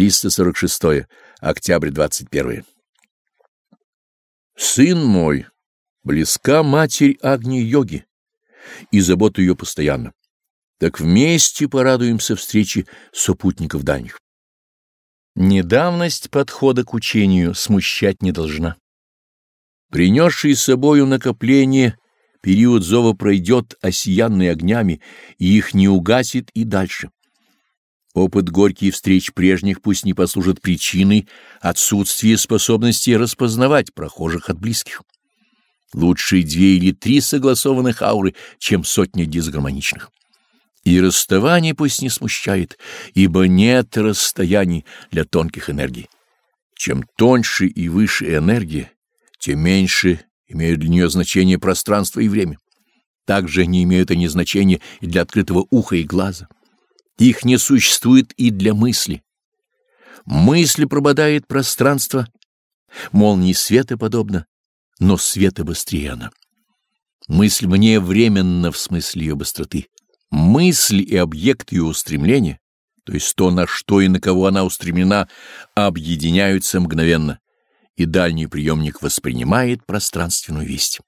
346. Октябрь 21. Сын мой, близка матерь Агни-йоги, и забота ее постоянно. Так вместе порадуемся встрече сопутников дальних. Недавность подхода к учению смущать не должна. Принесший с собою накопление, период зова пройдет, осиянный огнями, и их не угасит и дальше. Опыт горьких встреч прежних пусть не послужит причиной отсутствия способности распознавать прохожих от близких. Лучше две или три согласованных ауры, чем сотни дисгармоничных. И расставание пусть не смущает, ибо нет расстояний для тонких энергий. Чем тоньше и выше энергия, тем меньше имеют для нее значение пространство и время. Также не имеют они значения и для открытого уха и глаза. Их не существует и для мысли. Мысль прободает пространство, молнии света подобно, но света быстрее она. Мысль мне временно в смысле ее быстроты. Мысль и объект ее устремления, то есть то, на что и на кого она устремлена, объединяются мгновенно, и дальний приемник воспринимает пространственную весть.